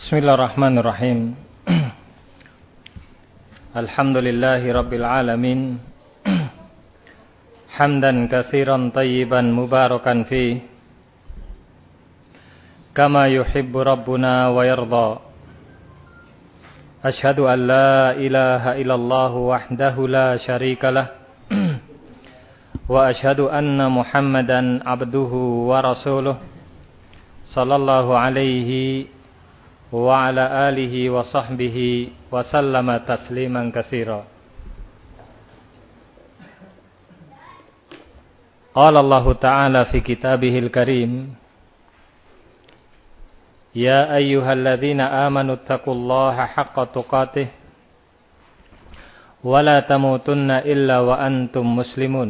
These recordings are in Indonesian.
Bismillahirrahmanirrahim. Alhamdulillahi rabbil alamin. Hamdan katsiran tayyiban mubarakan fi. Kama yuhibbu rabbuna wa yarda. Ashhadu an la ilaha illallah wahdahu la syarika lah. Wa ashhadu anna Muhammadan abduhu wa rasuluh. Sallallahu alaihi وعلى آله وصحبه وسلم تسليما كثيرا قال الله تعالى في كتابه الكريم يا أيها الذين آمنوا اتقوا الله حق تقاته ولا تموتن إلا وأنتم مسلمون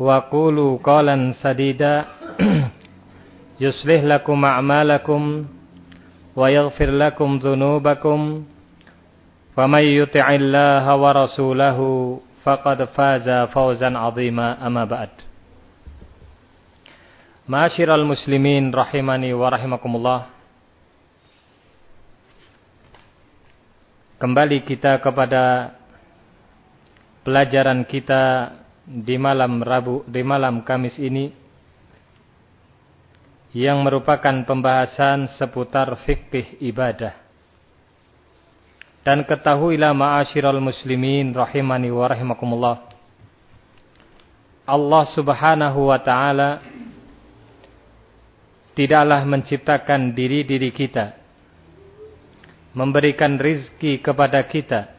وقولوا قولا سديدا يصلح لكم أعمالكم ويغفر لكم ذنوبكم ومن يطع الله ورسوله فقد فاز فوزا عظيما أما بعد معاشر المسلمين رحمني ورحمكم الله Kembali kita kepada pelajaran kita di malam Rabu di malam Kamis ini yang merupakan pembahasan seputar fikih ibadah. Dan ketahuilah ma'asyiral muslimin rahimani wa rahimakumullah. Allah Subhanahu wa taala tidaklah menciptakan diri-diri kita memberikan rizki kepada kita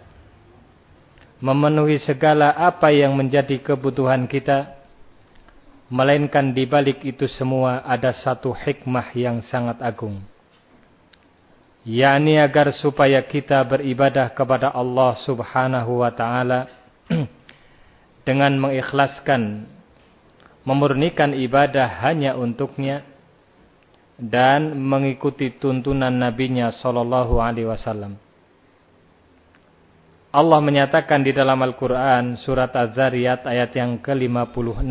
memenuhi segala apa yang menjadi kebutuhan kita melainkan di balik itu semua ada satu hikmah yang sangat agung. Yakni agar supaya kita beribadah kepada Allah Subhanahu wa taala dengan mengikhlaskan memurnikan ibadah hanya untuknya dan mengikuti tuntunan nabinya sallallahu alaihi wasallam Allah menyatakan di dalam Al-Quran surat Az-Zariyat ayat yang ke-56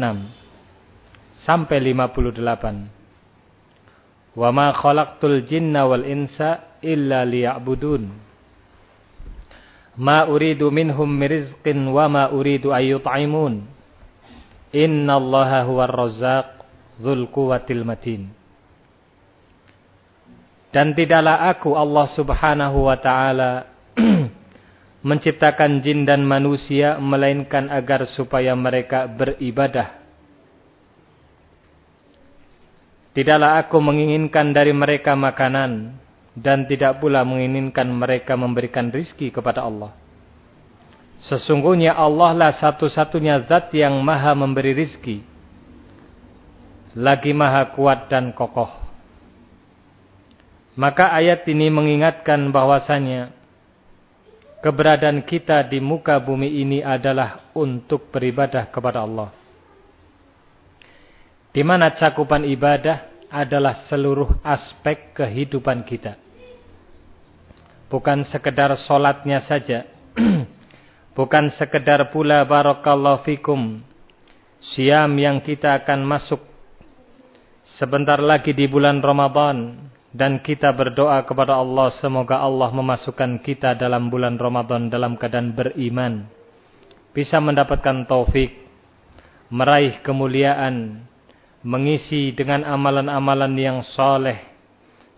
sampai 58. Wa ma khalaqtul jinna wal insa illa liya'budun. Ma uridu minhum mirizqin wa ma uridu ayyut'imun. Inna allaha huwar razzaq dzul quwwatil matin. Dan tidaklah aku Allah Subhanahu wa taala menciptakan jin dan manusia melainkan agar supaya mereka beribadah. Tidaklah aku menginginkan dari mereka makanan dan tidak pula menginginkan mereka memberikan rizki kepada Allah. Sesungguhnya Allah lah satu-satunya zat yang maha memberi rizki. Lagi maha kuat dan kokoh. Maka ayat ini mengingatkan bahwasanya keberadaan kita di muka bumi ini adalah untuk beribadah kepada Allah. Di mana cakupan ibadah adalah seluruh aspek kehidupan kita. Bukan sekedar solatnya saja. Bukan sekedar pula barakallahu fikum. Siam yang kita akan masuk sebentar lagi di bulan Ramadan dan kita berdoa kepada Allah semoga Allah memasukkan kita dalam bulan Ramadan dalam keadaan beriman. Bisa mendapatkan taufik meraih kemuliaan mengisi dengan amalan-amalan yang soleh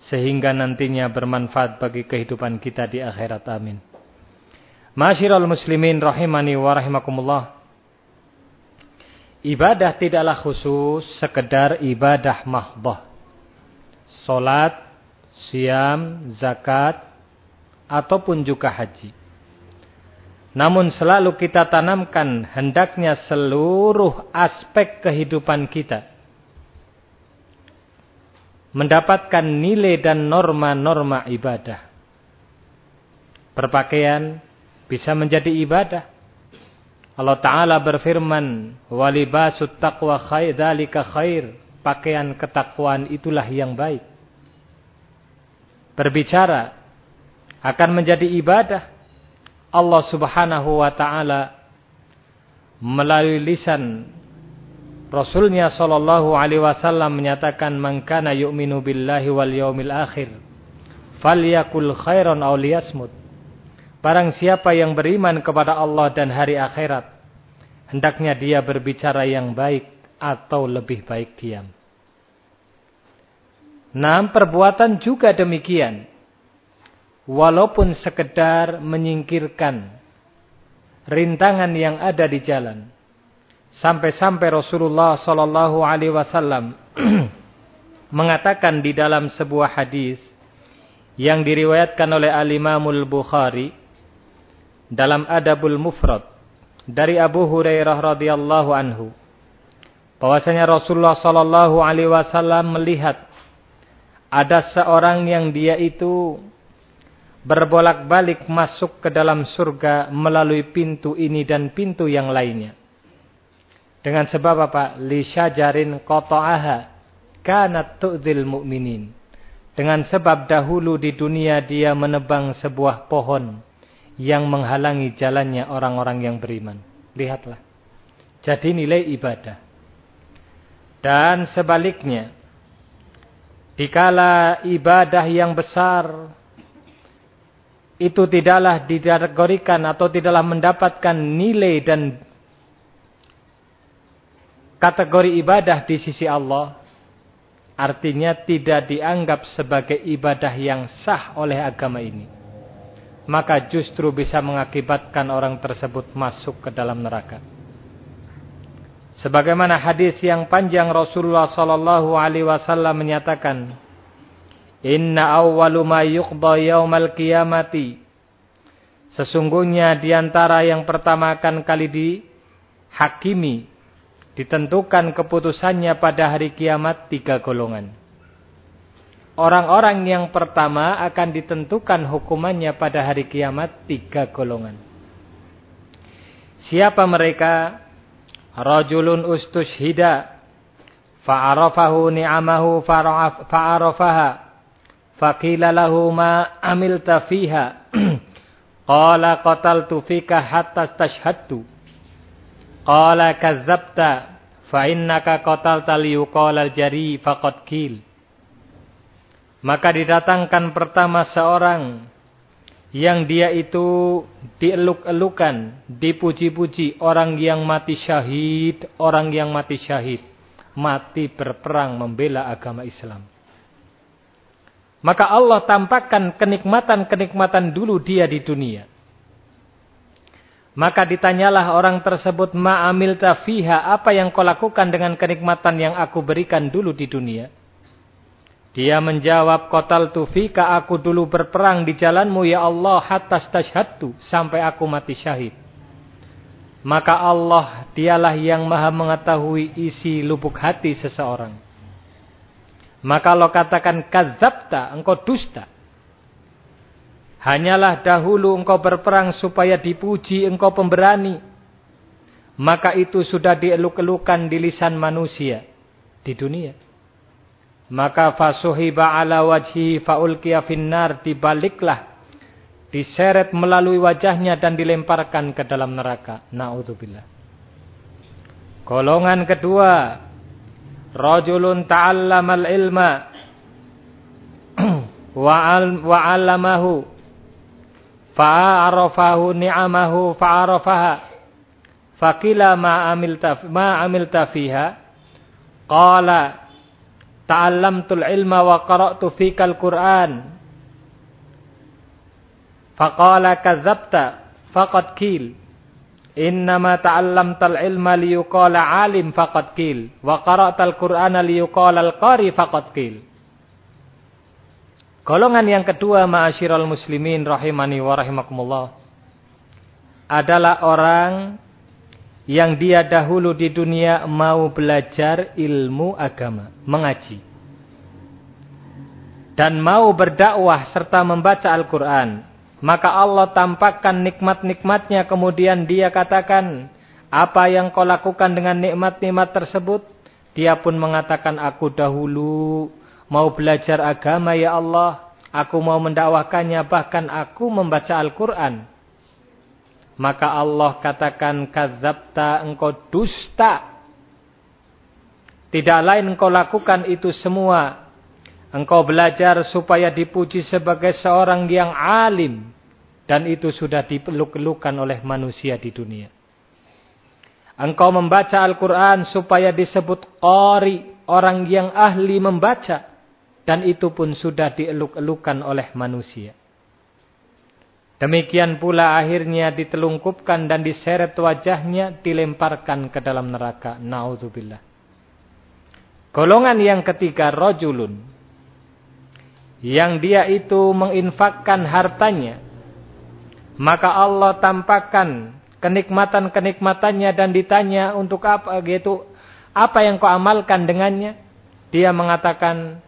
sehingga nantinya bermanfaat bagi kehidupan kita di akhirat. Amin. Masyiral muslimin rahimani wa rahimakumullah. Ibadah tidaklah khusus sekedar ibadah mahbah Salat siam, zakat, ataupun juga haji. Namun selalu kita tanamkan hendaknya seluruh aspek kehidupan kita. mendapatkan nilai dan norma-norma ibadah. Berpakaian bisa menjadi ibadah. Allah Ta'ala berfirman, وَلِبَاسُ taqwa khair, ذَلِكَ khair. Pakaian ketakwaan itulah yang baik. Berbicara akan menjadi ibadah. Allah Subhanahu wa taala melalui lisan Rasulnya sallallahu alaihi wasallam menyatakan man kana yu'minu billahi wal yaumil akhir falyakul khairan aw liyasmut. Barang siapa yang beriman kepada Allah dan hari akhirat hendaknya dia berbicara yang baik atau lebih baik diam. Nah, perbuatan juga demikian. Walaupun sekedar menyingkirkan rintangan yang ada di jalan Sampai-sampai Rasulullah sallallahu alaihi wasallam mengatakan di dalam sebuah hadis yang diriwayatkan oleh Al-Imamul Bukhari dalam Adabul Mufrad dari Abu Hurairah radhiyallahu anhu bahwasanya Rasulullah sallallahu alaihi wasallam melihat ada seorang yang dia itu berbolak-balik masuk ke dalam surga melalui pintu ini dan pintu yang lainnya. Dengan sebab apa? Li syajarin qata'aha kanat tu'dhil mu'minin. Dengan sebab dahulu di dunia dia menebang sebuah pohon yang menghalangi jalannya orang-orang yang beriman. Lihatlah. Jadi nilai ibadah. Dan sebaliknya, dikala ibadah yang besar itu tidaklah dikategorikan atau tidaklah mendapatkan nilai dan kategori ibadah di sisi Allah. Artinya tidak dianggap sebagai ibadah yang sah oleh agama ini. Maka justru bisa mengakibatkan orang tersebut masuk ke dalam neraka sebagaimana hadis yang panjang Rasulullah sallallahu alaihi wasallam menyatakan inna awwalu ma yuqda yaumal qiyamati sesungguhnya di antara yang pertama akan kali dihakimi ditentukan keputusannya pada hari kiamat tiga golongan. Orang-orang yang pertama akan ditentukan hukumannya pada hari kiamat tiga golongan. Siapa mereka? Rajulun ustushhida fa'arafahu ni'amahu fa'arafaha. Faqila lahu ma amilta fiha. Qala qataltu fika hatta stashhadtu. Qala kazzabta fa innaka qatalta liyuqala jari faqad kil. Maka didatangkan pertama seorang yang dia itu dieluk-elukan, dipuji-puji orang yang mati syahid, orang yang mati syahid, mati berperang membela agama Islam. Maka Allah tampakkan kenikmatan-kenikmatan dulu dia di dunia. Maka ditanyalah orang tersebut ma'amil tafiha apa yang kau lakukan dengan kenikmatan yang aku berikan dulu di dunia. Dia menjawab kotal tufika aku dulu berperang di jalanmu ya Allah hatta stashhadtu sampai aku mati syahid. Maka Allah dialah yang maha mengetahui isi lubuk hati seseorang. Maka Allah katakan kazabta engkau dusta. Hanyalah dahulu engkau berperang supaya dipuji engkau pemberani. Maka itu sudah dieluk-elukan di lisan manusia di dunia. Maka fasuhiba ala wajhi faulqiya finnar dibaliklah diseret melalui wajahnya dan dilemparkan ke dalam neraka. Nauzubillah. Golongan kedua, rajulun ta'allamal ilma wa 'allamahu fa'arafahu ni'amahu fa'arafaha faqila ma amilta ma fiha qala ta'allamtul ilma wa qara'tu fikal qur'an. Faqala kadzabta faqad kil innama ta'allamtal ilma liyuqala alim faqad kil wa qara'tal qur'ana liyuqala al-qari faqad kil Golongan yang kedua ma'asyiral muslimin rahimani wa rahimakumullah adalah orang yang dia dahulu di dunia mau belajar ilmu agama, mengaji. dan mau berdakwah serta membaca Al-Quran, maka Allah tampakkan nikmat-nikmatnya kemudian dia katakan, apa yang kau lakukan dengan nikmat-nikmat tersebut? Dia pun mengatakan, aku dahulu mau belajar agama ya Allah. Aku mau mendakwahkannya, bahkan aku membaca Al-Quran. Maka Allah katakan, kadzabta engkau dusta. Tidak lain engkau lakukan itu semua. Engkau belajar supaya dipuji sebagai seorang yang alim. Dan itu sudah dipeluk-pelukan oleh manusia di dunia. Engkau membaca Al-Quran supaya disebut qari, orang yang ahli membaca. Dan itu pun sudah dieluk-elukan oleh manusia. Demikian pula akhirnya ditelungkupkan dan diseret wajahnya dilemparkan ke dalam neraka. Na'udzubillah. Golongan yang ketiga, rojulun. Yang dia itu menginfakkan hartanya. Maka Allah tampakkan kenikmatan-kenikmatannya dan ditanya untuk apa gitu apa yang kau amalkan dengannya dia mengatakan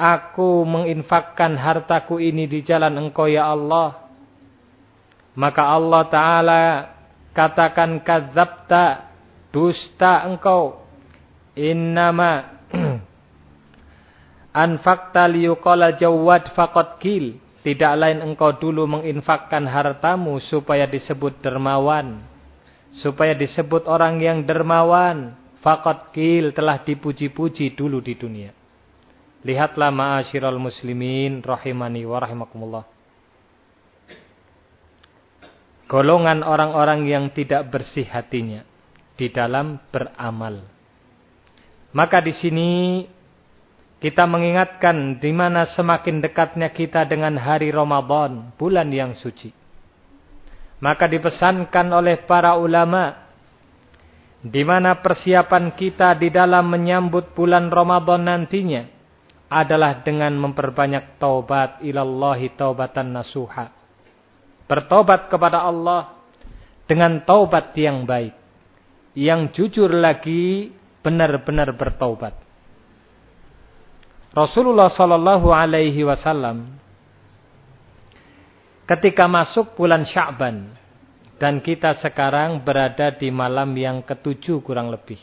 aku menginfakkan hartaku ini di jalan engkau ya Allah maka Allah taala katakan kadzabta dusta engkau innama anfaqta liyuqala jawad faqad kil tidak lain engkau dulu menginfakkan hartamu supaya disebut dermawan. Supaya disebut orang yang dermawan. Fakat kil telah dipuji-puji dulu di dunia. Lihatlah ma'asyiral muslimin rahimani wa rahimakumullah. Golongan orang-orang yang tidak bersih hatinya di dalam beramal. Maka di sini kita mengingatkan di mana semakin dekatnya kita dengan hari Ramadan, bulan yang suci. Maka dipesankan oleh para ulama di mana persiapan kita di dalam menyambut bulan Ramadan nantinya adalah dengan memperbanyak taubat ilallahi taubatan nasuha. Bertobat kepada Allah dengan taubat yang baik. Yang jujur lagi benar-benar bertobat. Rasulullah Sallallahu Alaihi Wasallam ketika masuk bulan Sya'ban dan kita sekarang berada di malam yang ketujuh kurang lebih.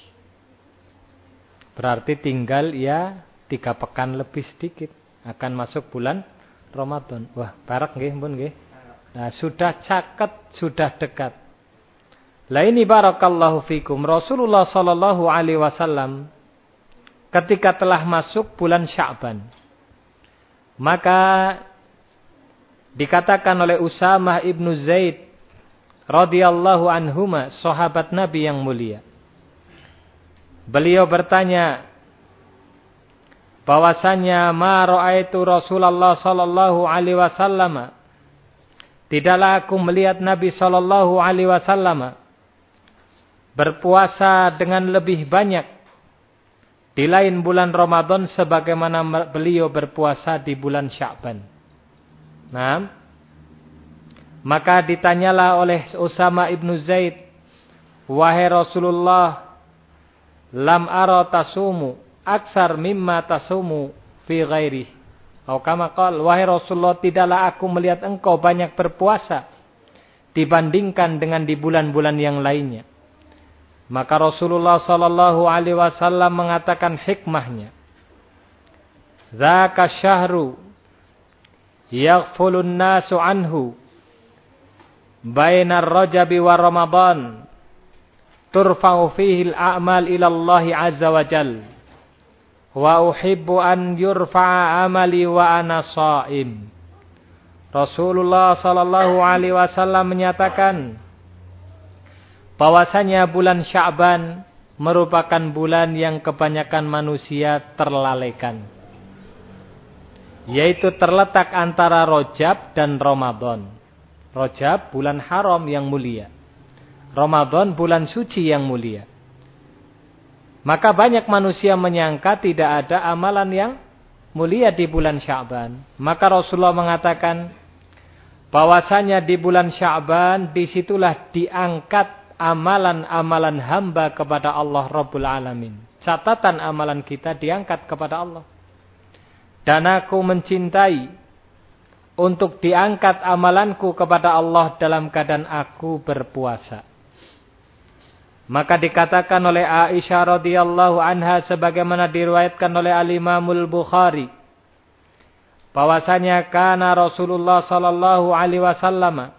Berarti tinggal ya tiga pekan lebih sedikit akan masuk bulan Ramadan. Wah, barak nggih pun nggih. Nah, sudah caket, sudah dekat. Lah ini barakallahu fikum. Rasulullah sallallahu alaihi wasallam ketika telah masuk bulan Sya'ban. Maka dikatakan oleh Usamah ibnu Zaid radhiyallahu anhuma sahabat Nabi yang mulia. Beliau bertanya bahwasanya ma raaitu Rasulullah sallallahu alaihi wasallam. Tidaklah aku melihat Nabi sallallahu alaihi wasallam berpuasa dengan lebih banyak di lain bulan Ramadan sebagaimana beliau berpuasa di bulan Sya'ban. Nah, maka ditanyalah oleh Usama ibnu Zaid, wahai Rasulullah, lam ara tasumu aksar mimma tasumu fi ghairi. Atau kama qal, wahai Rasulullah, tidaklah aku melihat engkau banyak berpuasa dibandingkan dengan di bulan-bulan yang lainnya. Maka Rasulullah sallallahu alaihi wasallam mengatakan hikmahnya. Zaka syahru yaghfulun nasu anhu bainar rajabi wa ramadan turfa'u fihi al-a'mal ila Allah azza wa jal wa uhibbu an yurfa'a amali wa ana sha'im Rasulullah sallallahu alaihi wasallam menyatakan bahwasanya bulan Sya'ban merupakan bulan yang kebanyakan manusia terlalaikan. Yaitu terletak antara Rojab dan Ramadan. Rojab bulan haram yang mulia. Ramadan bulan suci yang mulia. Maka banyak manusia menyangka tidak ada amalan yang mulia di bulan Sya'ban. Maka Rasulullah mengatakan bahwasanya di bulan Sya'ban di situlah diangkat amalan-amalan hamba kepada Allah Rabbul Alamin. Catatan amalan kita diangkat kepada Allah. dan aku mencintai untuk diangkat amalanku kepada Allah dalam keadaan aku berpuasa. Maka dikatakan oleh Aisyah radhiyallahu anha sebagaimana diriwayatkan oleh Al-Imamul Bukhari bahwasanya kana Rasulullah sallallahu alaihi wasallam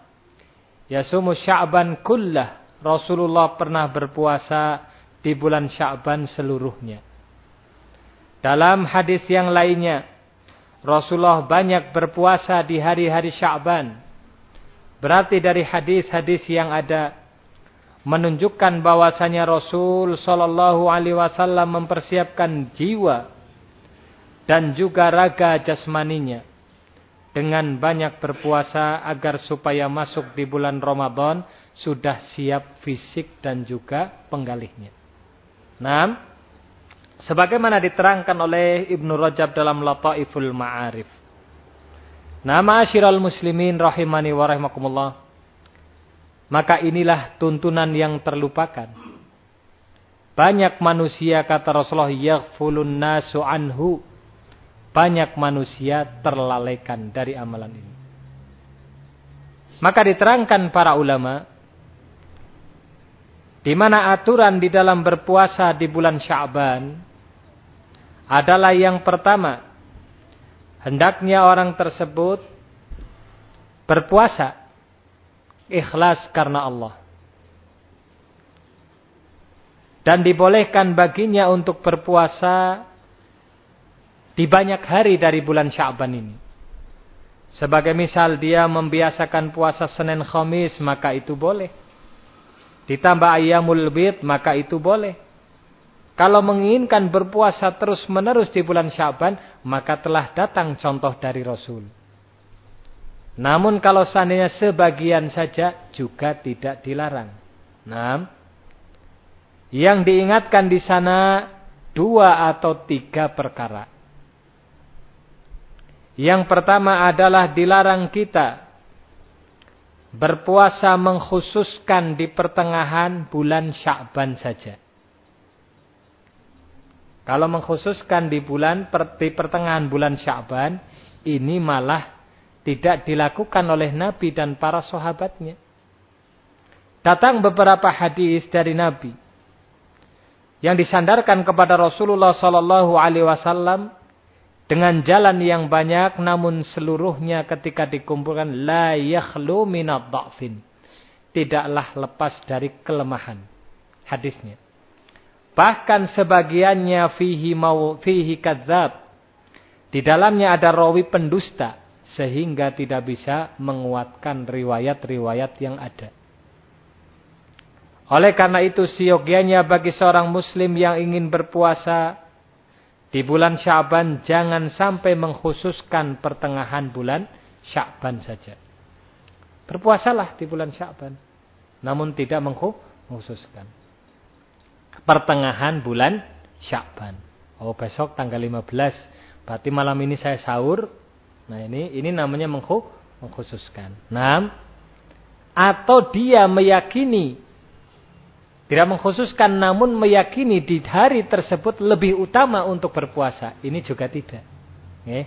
yasumu Sya'ban kullah. Rasulullah pernah berpuasa di bulan Sya'ban seluruhnya. Dalam hadis yang lainnya Rasulullah banyak berpuasa di hari-hari Sya'ban. Berarti dari hadis-hadis yang ada menunjukkan bahwasanya Rasul sallallahu alaihi wasallam mempersiapkan jiwa dan juga raga jasmaninya dengan banyak berpuasa agar supaya masuk di bulan Ramadan sudah siap fisik dan juga penggalihnya. Nah, sebagaimana diterangkan oleh Ibnu Rajab dalam Lataiful Ma'arif. Nama asyiral muslimin rahimani wa rahimakumullah. Maka inilah tuntunan yang terlupakan. Banyak manusia kata Rasulullah yaghfulun nasu anhu. Banyak manusia terlalaikan dari amalan ini. Maka diterangkan para ulama di mana aturan di dalam berpuasa di bulan Sya'ban adalah yang pertama hendaknya orang tersebut berpuasa ikhlas karena Allah dan dibolehkan baginya untuk berpuasa di banyak hari dari bulan Sya'ban ini. Sebagai misal dia membiasakan puasa Senin Khamis maka itu boleh ditambah ayamul bid maka itu boleh. Kalau menginginkan berpuasa terus menerus di bulan Syaban, maka telah datang contoh dari Rasul. Namun kalau seandainya sebagian saja juga tidak dilarang. Nah, yang diingatkan di sana dua atau tiga perkara. Yang pertama adalah dilarang kita berpuasa mengkhususkan di pertengahan bulan Sya'ban saja. Kalau mengkhususkan di bulan di pertengahan bulan Sya'ban, ini malah tidak dilakukan oleh Nabi dan para sahabatnya. Datang beberapa hadis dari Nabi yang disandarkan kepada Rasulullah sallallahu alaihi wasallam dengan jalan yang banyak namun seluruhnya ketika dikumpulkan la yakhlu minad. Tidaklah lepas dari kelemahan. Hadisnya. Bahkan sebagiannya fihi mau fihi kadzab. Di dalamnya ada rawi pendusta sehingga tidak bisa menguatkan riwayat-riwayat yang ada. Oleh karena itu siogianya bagi seorang muslim yang ingin berpuasa di bulan Syaban jangan sampai mengkhususkan pertengahan bulan Syaban saja. Berpuasalah di bulan Syaban. Namun tidak mengkhususkan. Pertengahan bulan Syaban. Oh besok tanggal 15. Berarti malam ini saya sahur. Nah ini ini namanya mengkhususkan. Nah, atau dia meyakini tidak mengkhususkan namun meyakini di hari tersebut lebih utama untuk berpuasa. Ini juga tidak. Okay.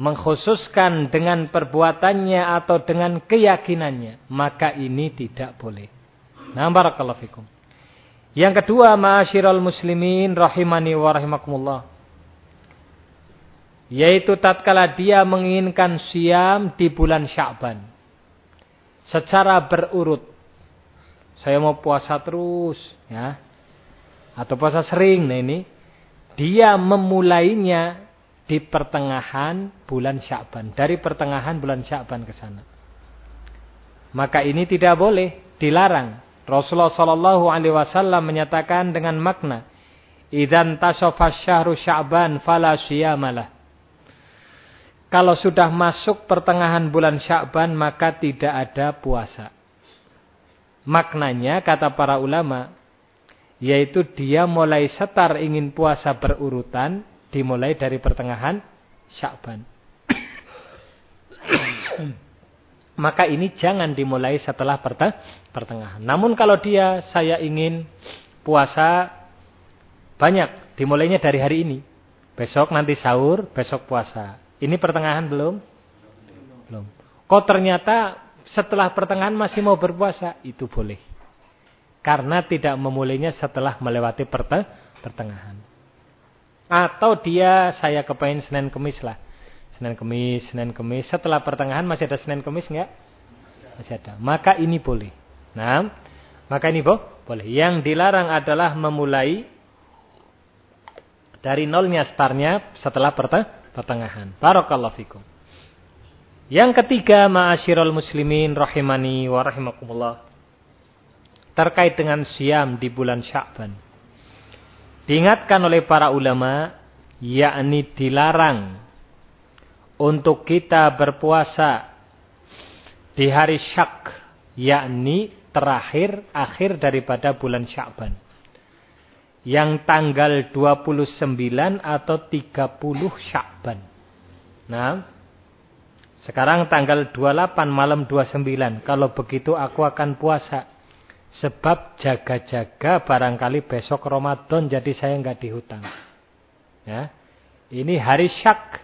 Mengkhususkan dengan perbuatannya atau dengan keyakinannya. Maka ini tidak boleh. Nah, barakallahu. Yang kedua, ma'asyiral muslimin rahimani wa rahimakumullah. Yaitu tatkala dia menginginkan siam di bulan Sya'ban. Secara berurut saya mau puasa terus, ya. Atau puasa sering, nah ini. Dia memulainya di pertengahan bulan Sya'ban. Dari pertengahan bulan Sya'ban ke sana. Maka ini tidak boleh, dilarang. Rasulullah Shallallahu Alaihi Wasallam menyatakan dengan makna, "Idan tasofas syahru Sya'ban fala syiyamalah." Kalau sudah masuk pertengahan bulan Sya'ban maka tidak ada puasa. Maknanya kata para ulama yaitu dia mulai setar ingin puasa berurutan dimulai dari pertengahan Sya'ban. Maka ini jangan dimulai setelah pertengahan. Namun kalau dia saya ingin puasa banyak dimulainya dari hari ini. Besok nanti sahur, besok puasa. Ini pertengahan belum? Belum. Kok ternyata setelah pertengahan masih mau berpuasa? Itu boleh. Karena tidak memulainya setelah melewati pertengahan. Atau dia saya kepain Senin Kemis lah. Senin Kemis, Senin Kemis. Setelah pertengahan masih ada Senin Kemis enggak? Masih ada. Maka ini boleh. Nah, maka ini boh, boleh. Yang dilarang adalah memulai dari nolnya startnya setelah pertengahan. Barakallahu fikum. Yang ketiga, ma'asyiral muslimin rahimani wa rahimakumullah terkait dengan siam di bulan Sya'ban. Diingatkan oleh para ulama, yakni dilarang untuk kita berpuasa di hari Syak, yakni terakhir akhir daripada bulan Sya'ban. Yang tanggal 29 atau 30 Sya'ban. Nah, sekarang tanggal 28 malam 29. Kalau begitu aku akan puasa. Sebab jaga-jaga barangkali besok Ramadan jadi saya nggak dihutang. Ya. Ini hari syak.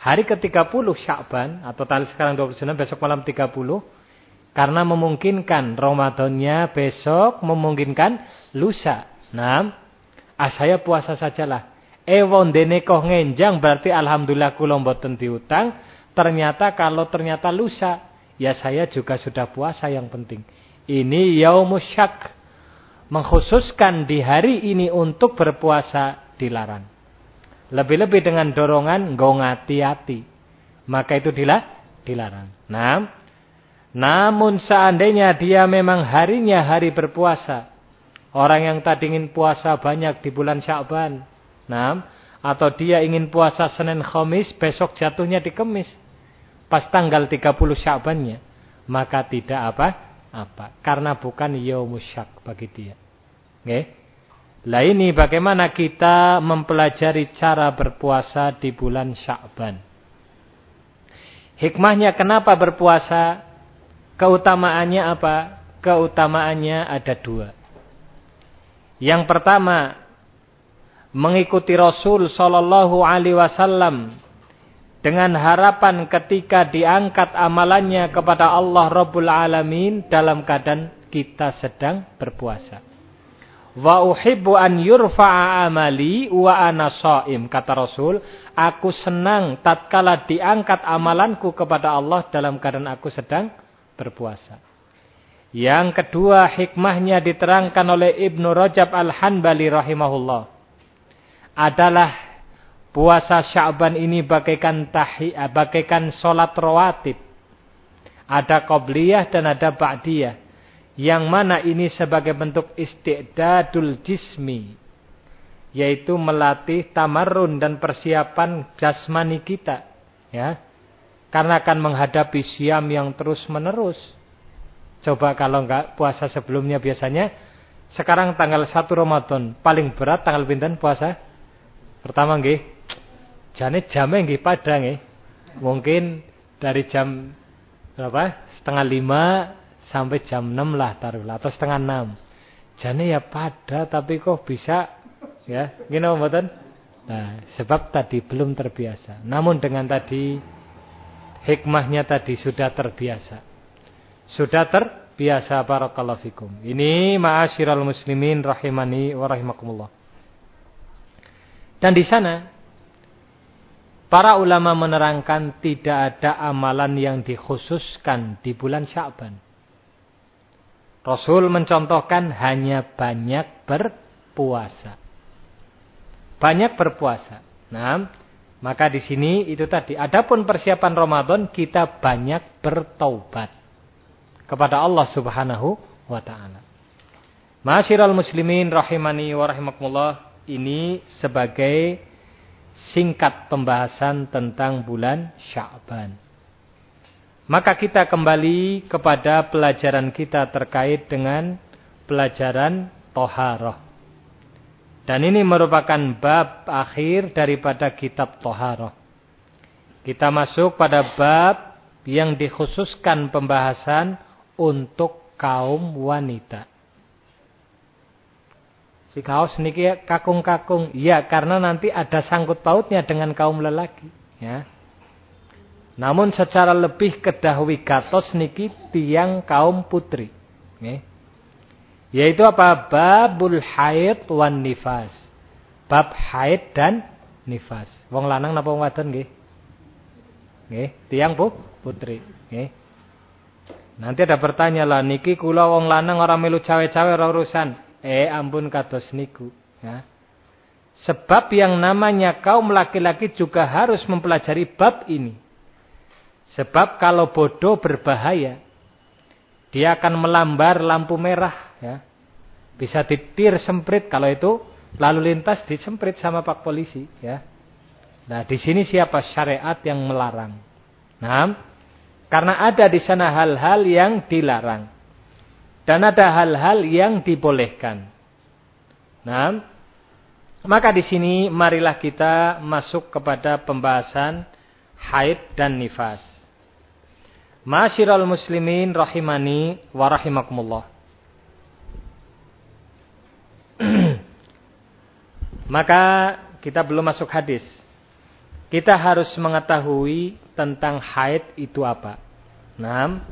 Hari ke-30 Syakban atau tanggal sekarang 29 besok malam 30 karena memungkinkan Ramadannya besok memungkinkan lusa. Nah, ah saya puasa sajalah. Ewon dene koh ngenjang berarti alhamdulillah kula mboten diutang. Ternyata kalau ternyata lusa, ya saya juga sudah puasa yang penting. Ini yaumus syak. Mengkhususkan di hari ini untuk berpuasa dilarang. Lebih-lebih dengan dorongan ngongati hati. Maka itu dilarang. Nah, namun seandainya dia memang harinya hari berpuasa. Orang yang tadi ingin puasa banyak di bulan Sya'ban. Nah, atau dia ingin puasa Senin Khamis, besok jatuhnya di Kamis. Pas tanggal 30 Sya'bannya. Maka tidak apa? apa? Karena bukan yaumusyak bagi dia. Oke? Lah ini bagaimana kita mempelajari cara berpuasa di bulan Sya'ban. Hikmahnya kenapa berpuasa? Keutamaannya apa? Keutamaannya ada dua. Yang pertama, mengikuti Rasul Sallallahu Alaihi Wasallam dengan harapan ketika diangkat amalannya kepada Allah Rabbul Alamin dalam keadaan kita sedang berpuasa. Wa uhibbu an yurfa'a amali wa ana kata Rasul, aku senang tatkala diangkat amalanku kepada Allah dalam keadaan aku sedang berpuasa. Yang kedua hikmahnya diterangkan oleh Ibnu Rajab Al-Hanbali rahimahullah adalah Puasa Sya'ban ini bagaikan tahi, eh, bagaikan solat rawatib. Ada qobliyah dan ada ba'diyah. Yang mana ini sebagai bentuk istiqdadul jismi. Yaitu melatih tamarrun dan persiapan jasmani kita. Ya. Karena akan menghadapi siam yang terus menerus. Coba kalau enggak puasa sebelumnya biasanya. Sekarang tanggal 1 Ramadan. Paling berat tanggal pinten puasa? Pertama nggih Jane jamnya nggih padang nggih. Mungkin dari jam berapa? Setengah lima sampai jam enam lah taruhlah atau setengah enam. Jane ya pada tapi kok bisa ya gini mboten? Nah, sebab tadi belum terbiasa. Namun dengan tadi hikmahnya tadi sudah terbiasa. Sudah terbiasa barakallahu fikum. Ini ma'asyiral muslimin rahimani wa rahimakumullah. Dan di sana Para ulama menerangkan tidak ada amalan yang dikhususkan di bulan Sya'ban. Rasul mencontohkan hanya banyak berpuasa. Banyak berpuasa. Nah, maka di sini itu tadi. Adapun persiapan Ramadan kita banyak bertaubat kepada Allah Subhanahu wa taala. Masyiral muslimin rahimani wa rahimakumullah ini sebagai singkat pembahasan tentang bulan Sya'ban. Maka kita kembali kepada pelajaran kita terkait dengan pelajaran Toharoh. Dan ini merupakan bab akhir daripada kitab Toharoh. Kita masuk pada bab yang dikhususkan pembahasan untuk kaum wanita. Si kaos niki kakung-kakung. Iya, karena nanti ada sangkut pautnya dengan kaum lelaki, ya. Namun secara lebih kedahui gatos niki tiang kaum putri. Ya. Yaitu apa? Babul haid wan nifas. Bab haid dan nifas. Wong lanang napa wong wadon nggih? Nggih, tiang bu, putri, nggih. Nanti ada pertanyaan lah niki kula wong lanang ora melu cawe-cawe ora urusan. Eh ampun kados niku. Ya. Sebab yang namanya kaum laki-laki juga harus mempelajari bab ini. Sebab kalau bodoh berbahaya. Dia akan melambar lampu merah. Ya. Bisa ditir semprit kalau itu lalu lintas disemprit sama pak polisi. Ya. Nah di sini siapa syariat yang melarang. Nah, karena ada di sana hal-hal yang dilarang. Dan ada hal-hal yang dibolehkan. Nah, maka di sini marilah kita masuk kepada pembahasan haid dan nifas. Masyiral muslimin rahimani wa rahimakumullah. Maka kita belum masuk hadis. Kita harus mengetahui tentang haid itu apa. Nah,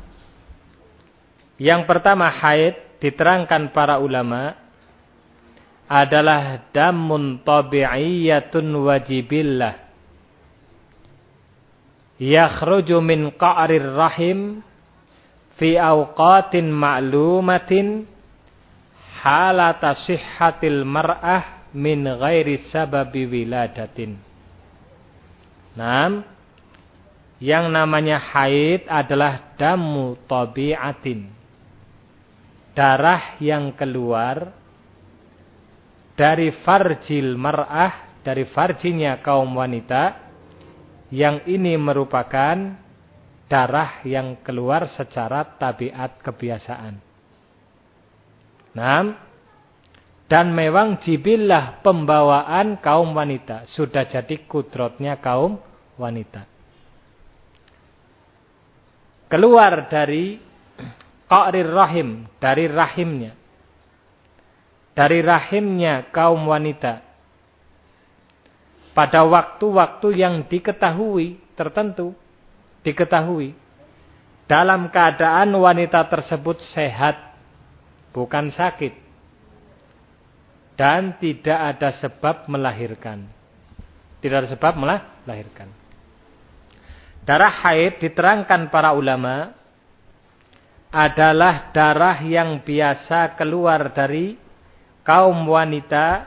yang pertama haid diterangkan para ulama adalah damun tabi'iyatun wajibillah. Yakhruju min qa'rir rahim fi awqatin ma'lumatin halata sihhatil mar'ah min ghairi sababi wiladatin. Yang namanya haid adalah damu tabi'atin darah yang keluar dari farjil mar'ah, dari farjinya kaum wanita, yang ini merupakan darah yang keluar secara tabiat kebiasaan. Nah, dan memang jibillah pembawaan kaum wanita. Sudah jadi kudrotnya kaum wanita. Keluar dari Qa'rir rahim, dari rahimnya. Dari rahimnya kaum wanita. Pada waktu-waktu yang diketahui, tertentu, diketahui. Dalam keadaan wanita tersebut sehat, bukan sakit. Dan tidak ada sebab melahirkan. Tidak ada sebab melahirkan. Darah haid diterangkan para ulama adalah darah yang biasa keluar dari kaum wanita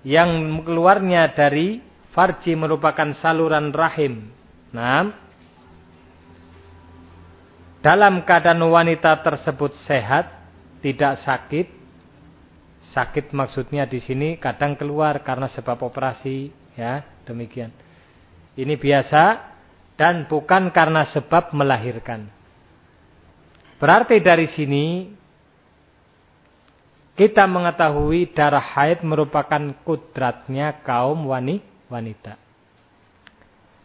yang keluarnya dari farji merupakan saluran rahim. Nah, dalam keadaan wanita tersebut sehat, tidak sakit. Sakit maksudnya di sini kadang keluar karena sebab operasi, ya, demikian. Ini biasa dan bukan karena sebab melahirkan. Berarti dari sini kita mengetahui darah haid merupakan kudratnya kaum wanita.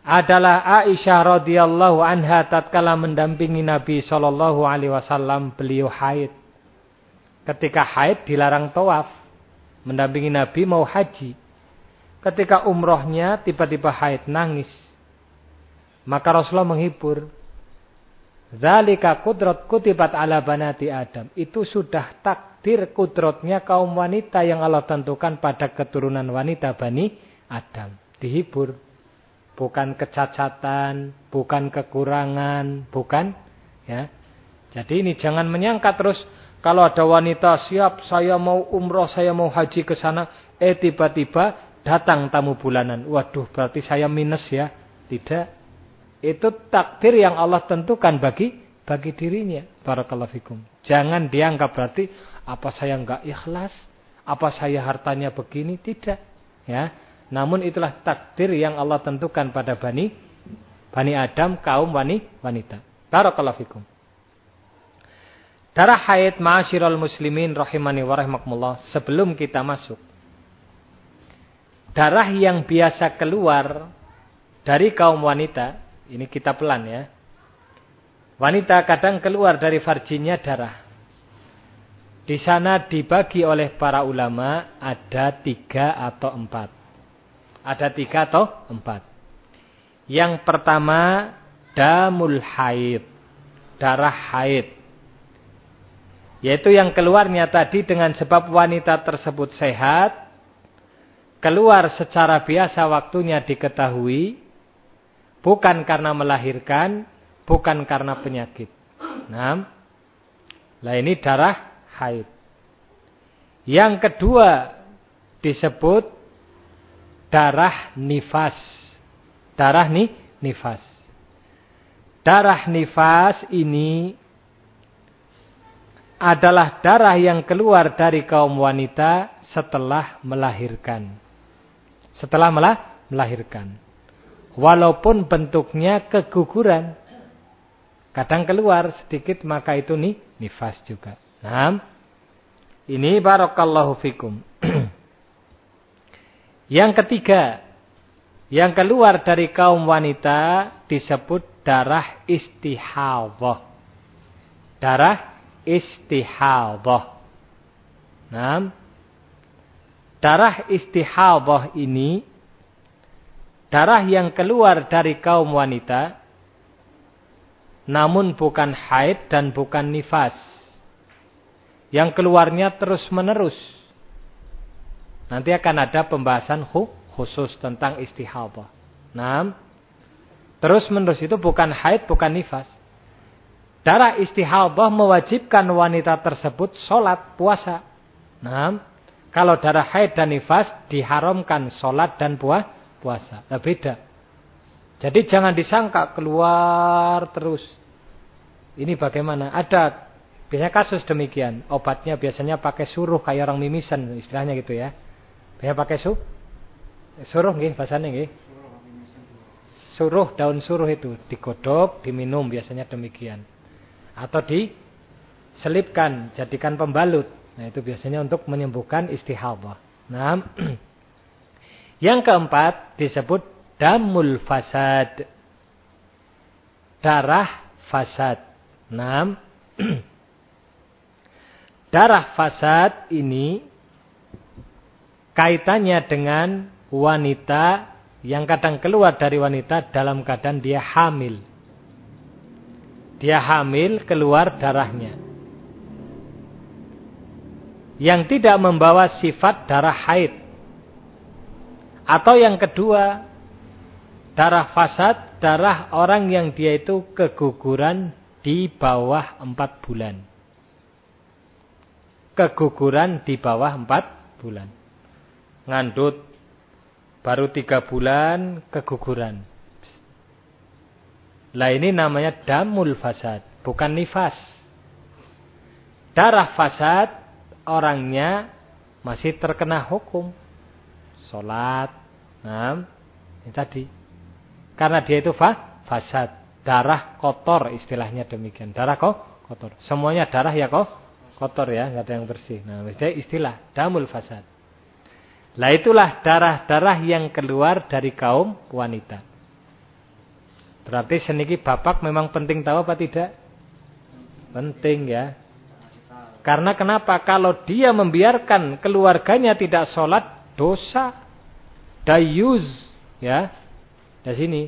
Adalah Aisyah radhiyallahu anha tatkala mendampingi Nabi sallallahu alaihi wasallam beliau haid. Ketika haid dilarang tawaf, mendampingi Nabi mau haji. Ketika umrohnya tiba-tiba haid nangis. Maka Rasulullah menghibur, Zalika kudrat kutibat ala banati Adam. Itu sudah takdir kudrotnya kaum wanita yang Allah tentukan pada keturunan wanita Bani Adam. Dihibur. Bukan kecacatan, bukan kekurangan, bukan. ya. Jadi ini jangan menyangka terus kalau ada wanita siap saya mau umroh, saya mau haji ke sana. Eh tiba-tiba datang tamu bulanan. Waduh berarti saya minus ya. Tidak. Itu takdir yang Allah tentukan bagi bagi dirinya. Barakallahu fikum. Jangan dianggap berarti apa saya enggak ikhlas, apa saya hartanya begini, tidak. Ya. Namun itulah takdir yang Allah tentukan pada Bani Bani Adam kaum wani, wanita. Barakallahu fikum. Darah haid ma'asyiral muslimin rahimani wa rahimakumullah. Sebelum kita masuk. Darah yang biasa keluar dari kaum wanita ini kita pelan ya. Wanita kadang keluar dari farjinya darah. Di sana dibagi oleh para ulama ada tiga atau empat. Ada tiga atau empat. Yang pertama damul haid. Darah haid. Yaitu yang keluarnya tadi dengan sebab wanita tersebut sehat. Keluar secara biasa waktunya diketahui. Bukan karena melahirkan. Bukan karena penyakit. Nah, lah ini darah haid. Yang kedua disebut darah nifas. Darah nih nifas. Darah nifas ini adalah darah yang keluar dari kaum wanita setelah melahirkan. Setelah melahirkan. Walaupun bentuknya keguguran. Kadang keluar sedikit maka itu nih nifas juga. Nah, ini barakallahu fikum. yang ketiga, yang keluar dari kaum wanita disebut darah istihadhah. Darah istihadhah. Nah, darah istihadhah ini darah yang keluar dari kaum wanita namun bukan haid dan bukan nifas yang keluarnya terus menerus. Nanti akan ada pembahasan khusus tentang istihadah. Nah, terus menerus itu bukan haid, bukan nifas. Darah istihadah mewajibkan wanita tersebut sholat, puasa. Nah, kalau darah haid dan nifas diharamkan sholat dan puah, puasa. Nah, beda. Jadi jangan disangka keluar terus. Ini bagaimana? Ada Biasanya kasus demikian. Obatnya biasanya pakai suruh kayak orang mimisan istilahnya gitu ya. Biasanya pakai su suruh nggih bahasanya nggih. Suruh daun suruh itu digodok, diminum biasanya demikian. Atau diselipkan, jadikan pembalut. Nah, itu biasanya untuk menyembuhkan istihadah. Nah, yang keempat disebut damul fasad. Darah fasad. Nah, darah fasad ini kaitannya dengan wanita yang kadang keluar dari wanita dalam keadaan dia hamil. Dia hamil keluar darahnya. Yang tidak membawa sifat darah haid. Atau yang kedua, darah fasad, darah orang yang dia itu keguguran di bawah empat bulan keguguran di bawah empat bulan. Ngandut baru tiga bulan keguguran. Lah ini namanya damul fasad, bukan nifas. Darah fasad orangnya masih terkena hukum. Sholat. Nah, ini tadi. Karena dia itu fa, fasad. Darah kotor istilahnya demikian. Darah kok kotor. Semuanya darah ya kok kotor ya, nggak ada yang bersih. Nah, mesti istilah damul fasad. Lah itulah darah-darah yang keluar dari kaum wanita. Berarti seniki bapak memang penting tahu apa tidak? Penting ya. Karena kenapa? Kalau dia membiarkan keluarganya tidak sholat, dosa. Dayuz. Ya. Di sini.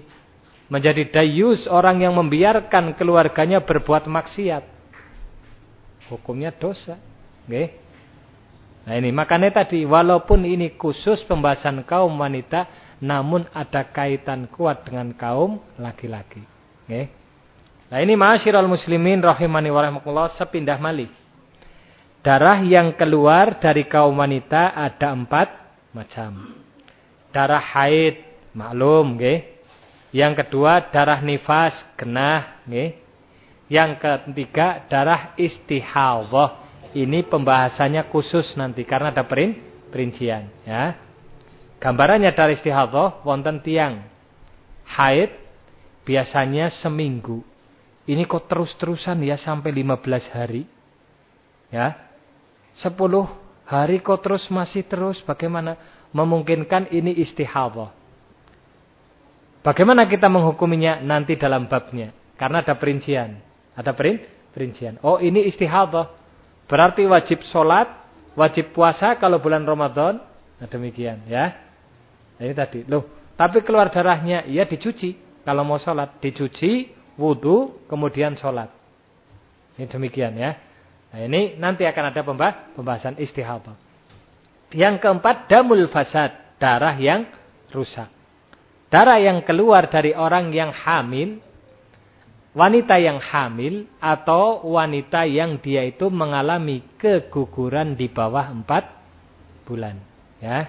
Menjadi dayuz orang yang membiarkan keluarganya berbuat maksiat hukumnya dosa. Oke? Nah ini makanya tadi walaupun ini khusus pembahasan kaum wanita namun ada kaitan kuat dengan kaum laki-laki. Oke? Nah ini ma'asyiral muslimin rahimani wa rahimakumullah sepindah malih. Darah yang keluar dari kaum wanita ada empat macam. Darah haid, maklum, nggih. Yang kedua darah nifas, genah, nggih. Yang ketiga darah istihadhah. Ini pembahasannya khusus nanti karena ada perin, perincian ya. Gambarannya darah istihadhah wonten tiang haid biasanya seminggu. Ini kok terus-terusan ya sampai 15 hari. Ya. 10 hari kok terus masih terus bagaimana memungkinkan ini istihadhah. Bagaimana kita menghukuminya nanti dalam babnya karena ada perincian. Ada perin, perincian. Oh ini istihadah. Berarti wajib sholat, wajib puasa kalau bulan Ramadan. Nah demikian ya. Nah, ini tadi. Loh, tapi keluar darahnya, ya dicuci. Kalau mau sholat, dicuci, wudhu, kemudian sholat. Ini demikian ya. Nah ini nanti akan ada pembahasan istihadah. Yang keempat, damul fasad. Darah yang rusak. Darah yang keluar dari orang yang hamil, wanita yang hamil atau wanita yang dia itu mengalami keguguran di bawah empat bulan. Ya,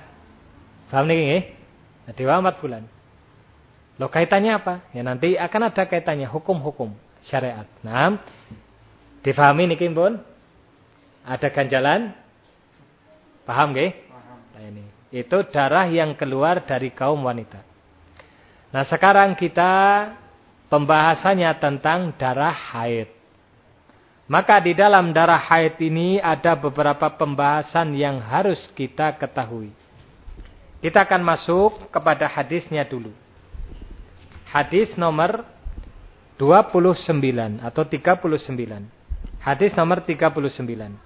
paham nih? Nah, di bawah empat bulan. Lo kaitannya apa? Ya nanti akan ada kaitannya hukum-hukum syariat. Nah, difahami nih Kimbun? Ada ganjalan? Paham gak? Paham. Nah, ini. Itu darah yang keluar dari kaum wanita. Nah sekarang kita pembahasannya tentang darah haid. Maka di dalam darah haid ini ada beberapa pembahasan yang harus kita ketahui. Kita akan masuk kepada hadisnya dulu. Hadis nomor 29 atau 39. Hadis nomor 39.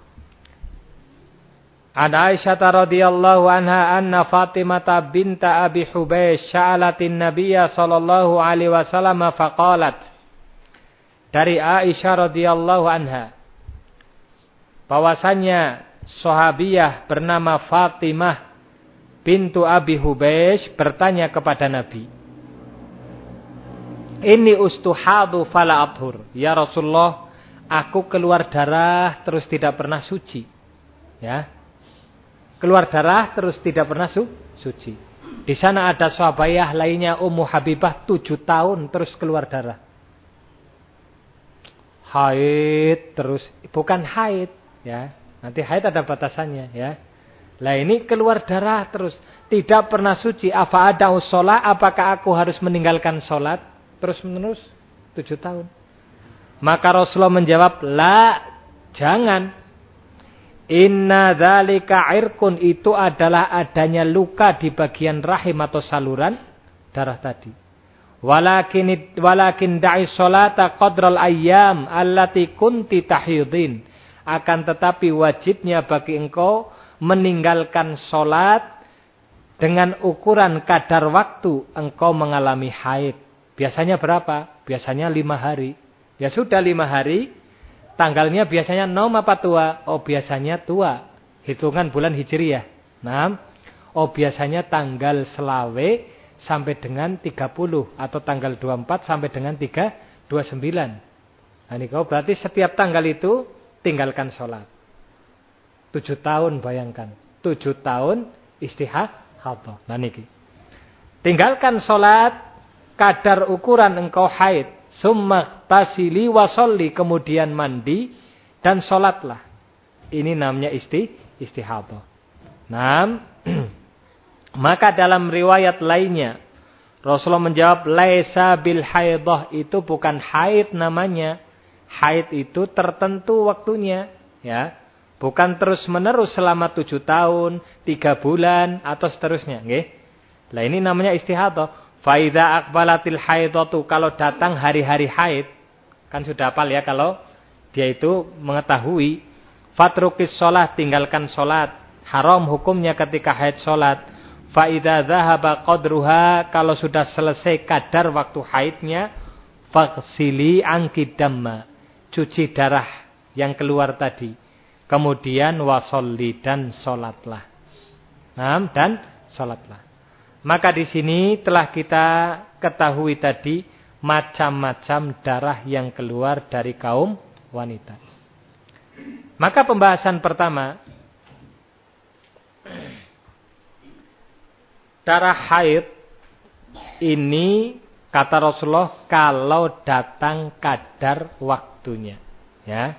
An Aisyah radhiyallahu anha anna Fatimah binta Abi Hubaysh sa'alatin Nabiyya sallallahu alaihi wasallam faqalat Dari Aisyah radhiyallahu anha bahwasanya sahabiyah bernama Fatimah bintu Abi Hubaysh bertanya kepada Nabi Ini ustuhadu fala athur. Ya Rasulullah aku keluar darah terus tidak pernah suci. Ya keluar darah terus tidak pernah su suci. Di sana ada sahabayah lainnya Ummu Habibah tujuh tahun terus keluar darah. Haid terus bukan haid ya. Nanti haid ada batasannya ya. Lah ini keluar darah terus tidak pernah suci. Apa ada sholat? Apakah aku harus meninggalkan sholat terus menerus tujuh tahun? Maka Rasulullah menjawab, la jangan. Inna dzalika irkun itu adalah adanya luka di bagian rahim atau saluran darah tadi. Walakin walakin da'i salata qadral ayyam allati kunti tahidin. Akan tetapi wajibnya bagi engkau meninggalkan salat dengan ukuran kadar waktu engkau mengalami haid. Biasanya berapa? Biasanya lima hari. Ya sudah lima hari, Tanggalnya biasanya nom apa tua? Oh biasanya tua. Hitungan bulan Hijriah. Nah, oh biasanya tanggal selawe sampai dengan 30 atau tanggal 24 sampai dengan 3 29. Nah ini kau berarti setiap tanggal itu tinggalkan sholat. Tujuh tahun bayangkan. Tujuh tahun istihadah. Nah niki. Tinggalkan sholat kadar ukuran engkau haid Summa tasili wasolli. Kemudian mandi dan sholatlah. Ini namanya isti, istihadah. Nah, maka dalam riwayat lainnya. Rasulullah menjawab. Laisa bil haidah. Itu bukan haid namanya. Haid itu tertentu waktunya. Ya. Bukan terus menerus selama tujuh tahun, tiga bulan, atau seterusnya. Lah ini namanya istihadah. Faida akbalatil haidatu kalau datang hari-hari haid kan sudah apal ya kalau dia itu mengetahui fatrukis sholat tinggalkan sholat. Haram hukumnya ketika haid sholat. Faida zahaba qadruha kalau sudah selesai kadar waktu haidnya faksili angkidamma cuci darah yang keluar tadi. Kemudian wasolli dan sholatlah. Nah, dan sholatlah maka di sini telah kita ketahui tadi macam-macam darah yang keluar dari kaum wanita. Maka pembahasan pertama darah haid ini kata Rasulullah kalau datang kadar waktunya, ya.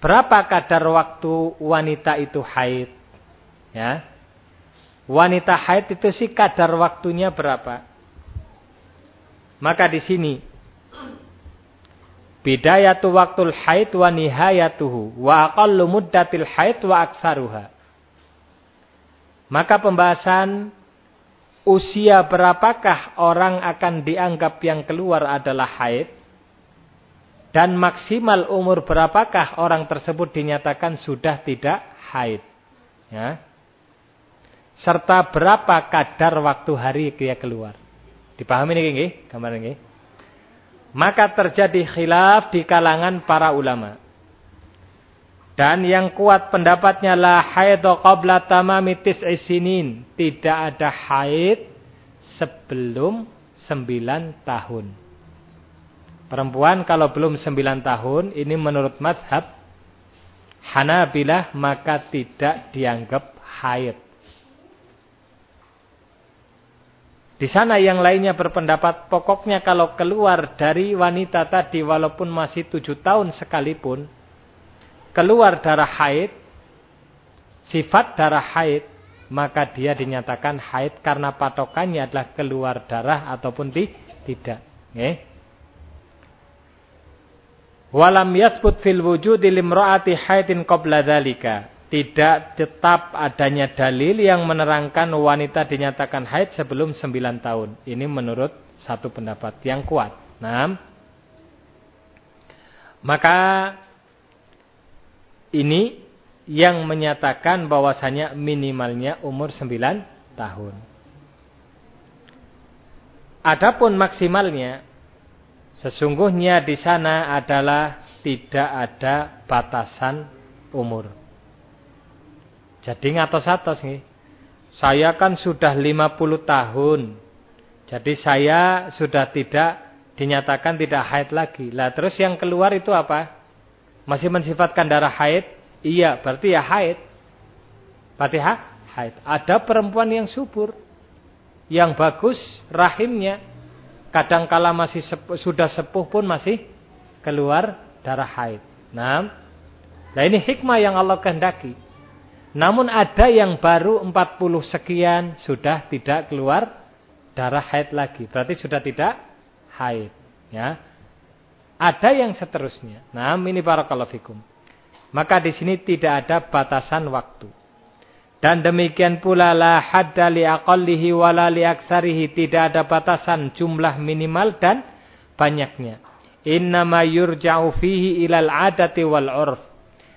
Berapa kadar waktu wanita itu haid? Ya. Wanita haid itu sih kadar waktunya berapa? Maka di sini bidayatu waktul haid wa nihayatuhu wa aqallu muddatil haid wa aksaruha. Maka pembahasan usia berapakah orang akan dianggap yang keluar adalah haid? Dan maksimal umur berapakah orang tersebut dinyatakan sudah tidak haid. Ya. Serta berapa kadar waktu hari dia keluar. Dipahami ini nggih, gambar nggih. Maka terjadi khilaf di kalangan para ulama. Dan yang kuat pendapatnya la haidha qabla tamami tis'i sinin. Tidak ada haid sebelum 9 tahun. Perempuan kalau belum 9 tahun, ini menurut mazhab Hanabilah maka tidak dianggap haid. Di sana yang lainnya berpendapat pokoknya kalau keluar dari wanita tadi walaupun masih tujuh tahun sekalipun keluar darah haid, sifat darah haid, maka dia dinyatakan haid karena patokannya adalah keluar darah ataupun di, tidak. Eh? Walam yasbut fil wujudi limra'ati haidin qabla dzalika. Tidak tetap adanya dalil yang menerangkan wanita dinyatakan haid sebelum 9 tahun. Ini menurut satu pendapat yang kuat. Nah, maka ini yang menyatakan bahwasanya minimalnya umur 9 tahun. Adapun maksimalnya sesungguhnya di sana adalah tidak ada batasan umur. Jadi ngatos-atos nih. Saya kan sudah 50 tahun. Jadi saya sudah tidak dinyatakan tidak haid lagi. Lah terus yang keluar itu apa? Masih mensifatkan darah haid? Iya, berarti ya haid. Ha? haid. Ada perempuan yang subur. Yang bagus rahimnya. Kadangkala masih sepuh, sudah sepuh pun masih keluar darah haid. Nah, nah ini hikmah yang Allah kehendaki. Namun ada yang baru 40 sekian sudah tidak keluar darah haid lagi. Berarti sudah tidak haid. Ya. Ada yang seterusnya. Nah, ini barakallahu fikum. Maka di sini tidak ada batasan waktu. Dan demikian pula la hadda li aqallihi wala li aksarihi. Tidak ada batasan jumlah minimal dan banyaknya. Innama yurja'u fihi ilal adati wal urf.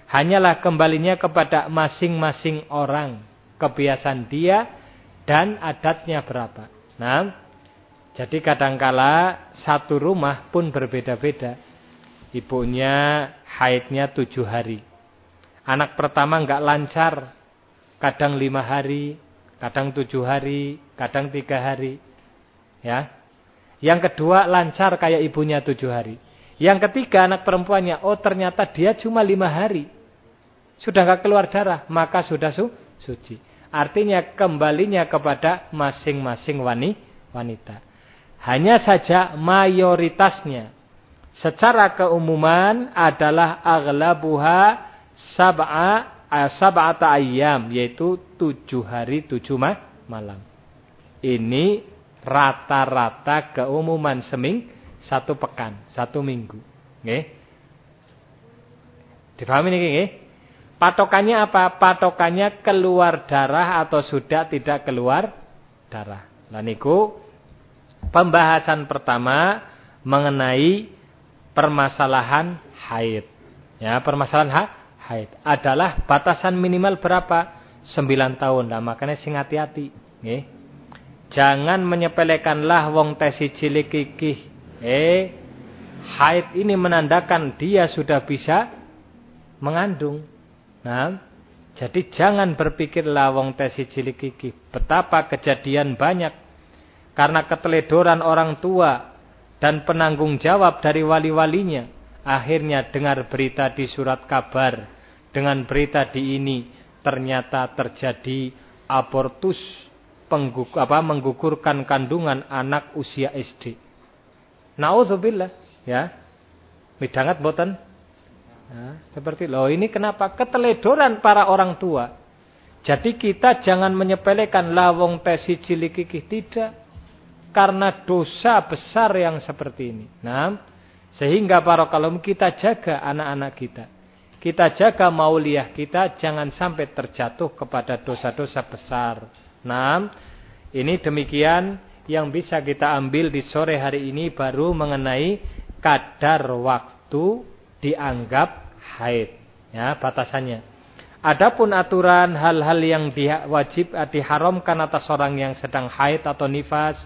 Hanyalah kembalinya kepada masing-masing orang. Kebiasaan dia dan adatnya berapa. Nah, jadi kadangkala satu rumah pun berbeda-beda. Ibunya haidnya tujuh hari. Anak pertama nggak lancar. Kadang lima hari, kadang tujuh hari, kadang tiga hari. Ya. Yang kedua lancar kayak ibunya tujuh hari. Yang ketiga anak perempuannya, oh ternyata dia cuma lima hari. Sudah keluar darah, maka sudah su suci. Artinya kembalinya kepada masing-masing wanita. Hanya saja mayoritasnya secara keumuman adalah aglabuha sab'a eh, sab'ata ayyam yaitu tujuh hari tujuh malam. Ini rata-rata keumuman seming satu pekan, satu minggu. Nggih. Dipahami niki nggih? Patokannya apa? Patokannya keluar darah atau sudah tidak keluar darah. Lah niku Pembahasan pertama mengenai permasalahan haid. Ya, permasalahan ha haid adalah batasan minimal berapa? 9 tahun. Nah, makanya sing hati-hati, nggih. Jangan menyepelekanlah wong tesi cilik kikih. Eh, haid ini menandakan dia sudah bisa mengandung. Nah, jadi jangan berpikirlah wong tesi cilik kikih. Betapa kejadian banyak karena keteledoran orang tua dan penanggung jawab dari wali-walinya. Akhirnya dengar berita di surat kabar. Dengan berita di ini ternyata terjadi abortus pengguk, apa, menggugurkan kandungan anak usia SD. Nauzubillah, ya. Midangat boten? Ya, seperti loh ini kenapa keteledoran para orang tua. Jadi kita jangan menyepelekan lawong tesi cilikikih tidak karena dosa besar yang seperti ini. Nah, sehingga para kalum kita jaga anak-anak kita. Kita jaga mauliah kita jangan sampai terjatuh kepada dosa-dosa besar. Nah, ini demikian yang bisa kita ambil di sore hari ini baru mengenai kadar waktu dianggap haid. Ya, batasannya. Adapun aturan hal-hal yang wajib eh, diharamkan atas orang yang sedang haid atau nifas,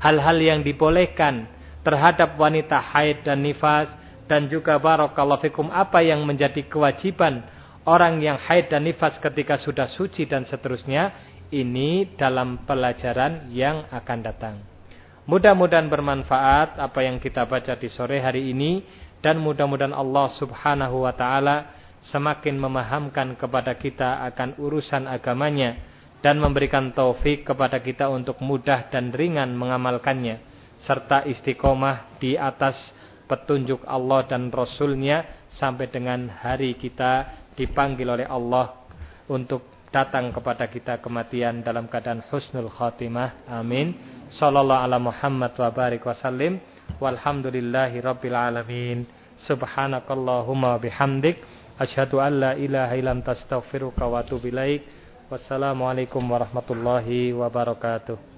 hal-hal yang dibolehkan terhadap wanita haid dan nifas dan juga barakallahu fikum apa yang menjadi kewajiban orang yang haid dan nifas ketika sudah suci dan seterusnya ini dalam pelajaran yang akan datang. Mudah-mudahan bermanfaat apa yang kita baca di sore hari ini dan mudah-mudahan Allah Subhanahu wa taala semakin memahamkan kepada kita akan urusan agamanya dan memberikan taufik kepada kita untuk mudah dan ringan mengamalkannya serta istiqomah di atas petunjuk Allah dan Rasulnya sampai dengan hari kita dipanggil oleh Allah untuk datang kepada kita kematian dalam keadaan husnul khatimah. Amin. Sallallahu ala Muhammad wa barik wasallim walhamdulillahi rabbil alamin subhanakallahumma bihamdik Asyhadu an la ilaha illa anta astaghfiruka wa atubu ilaik. Wassalamualaikum warahmatullahi wabarakatuh.